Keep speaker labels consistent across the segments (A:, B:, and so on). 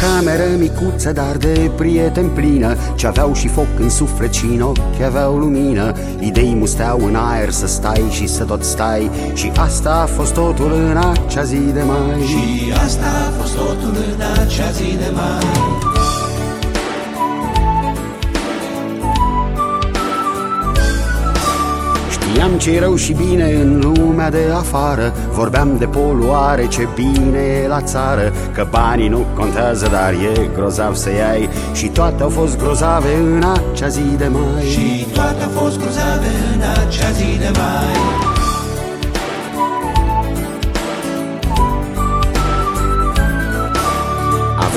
A: cameră micuță, dar de prieten plină Ce aveau și foc în suflet și în ochi aveau lumină. Idei musteau în aer să stai și să tot stai. Și asta a fost totul în acea zi de mai.
B: Și asta a fost totul în acea zi de mai
A: Știam ce rău și bine în lumea de afară. Vorbeam de poluare, ce bine e la țară. Că banii nu contează, dar e grozav să ai Și toate au fost grozave în acea zi de mai.
B: Și toate au fost grozave în acea zi de mai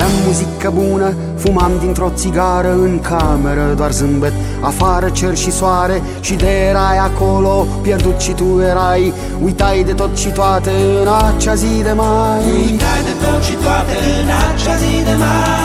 A: Aveam muzică bună, fumam dintr-o țigară În cameră doar zâmbet, afară cer și soare Și de erai acolo, pierdut și tu erai Uitai de tot și toate în acea zi de mai.
B: Uitai de tot și toate în acea zi de mai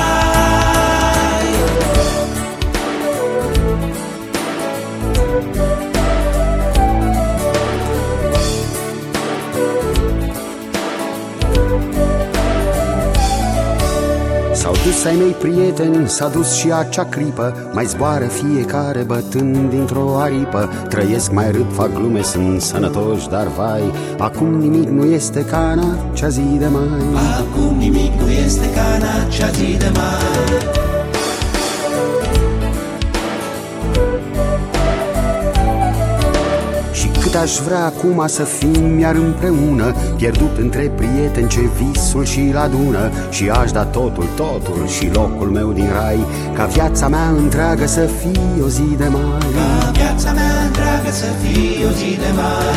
A: S-au dus ai mei prieteni, s-a dus și acea clipă. Mai zboară fiecare bătând dintr-o aripă. Trăiesc, mai râd, fac glume, sunt sănătoși, dar vai Acum nimic nu este ca în acea zi de mai
B: Acum nimic nu este ca în acea zi de mai
A: aș vrea acum să fim iar împreună Pierdut între prieteni ce visul și la dună Și aș da totul, totul și locul meu din rai Ca viața mea întreagă să fie o zi de mai
B: Ca viața mea întreagă să fie o zi de mai